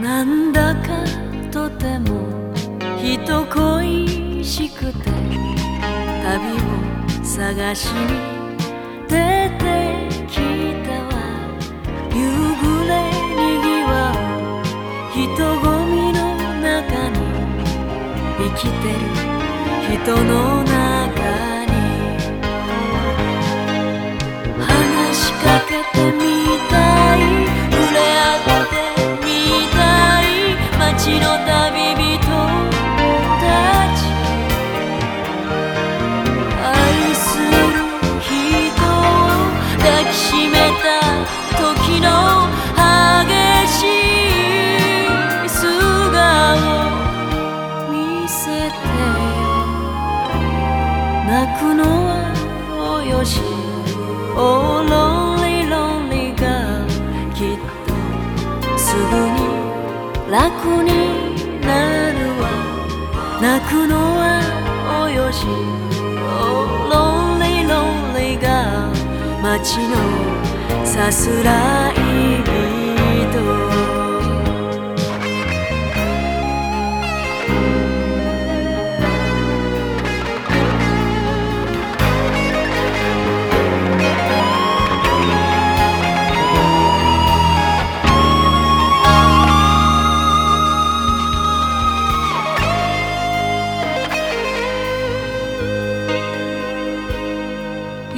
なんだかとても人恋しくて旅を探しに出てきたわ。夕暮れにぎわう人混みの中に生きてる人の中に。話しかけてみたくのはおよし」「オーロリロリがきっとすぐに楽になるわ」「泣くのはおよし」「オーロリロリが街のさすらい。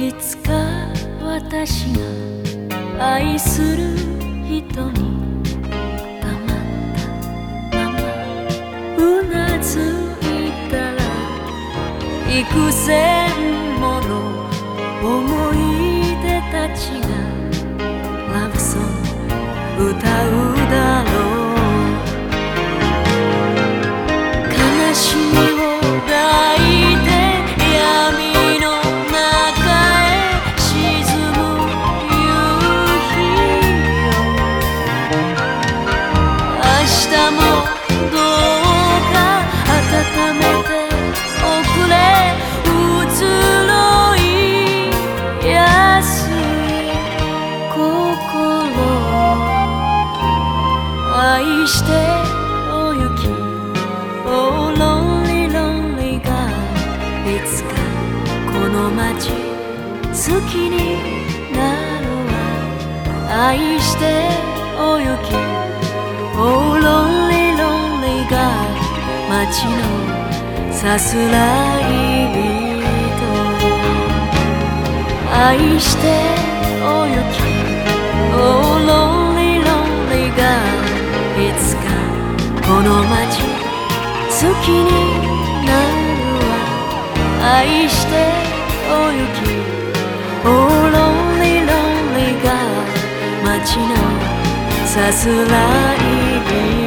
いつか私が愛する人に黙った。ままうなずいたら幾千どうか温めておくれ移ろいやすい心愛しておゆき Oh lonely lonely girl いつかこの街好きになるわ愛しておゆき Oh Lord. 街のさすらい人愛しておゆき Oh lonely lonely girl いつかこの街好きになる。わ愛しておゆき Oh lonely lonely girl 街のさすらい人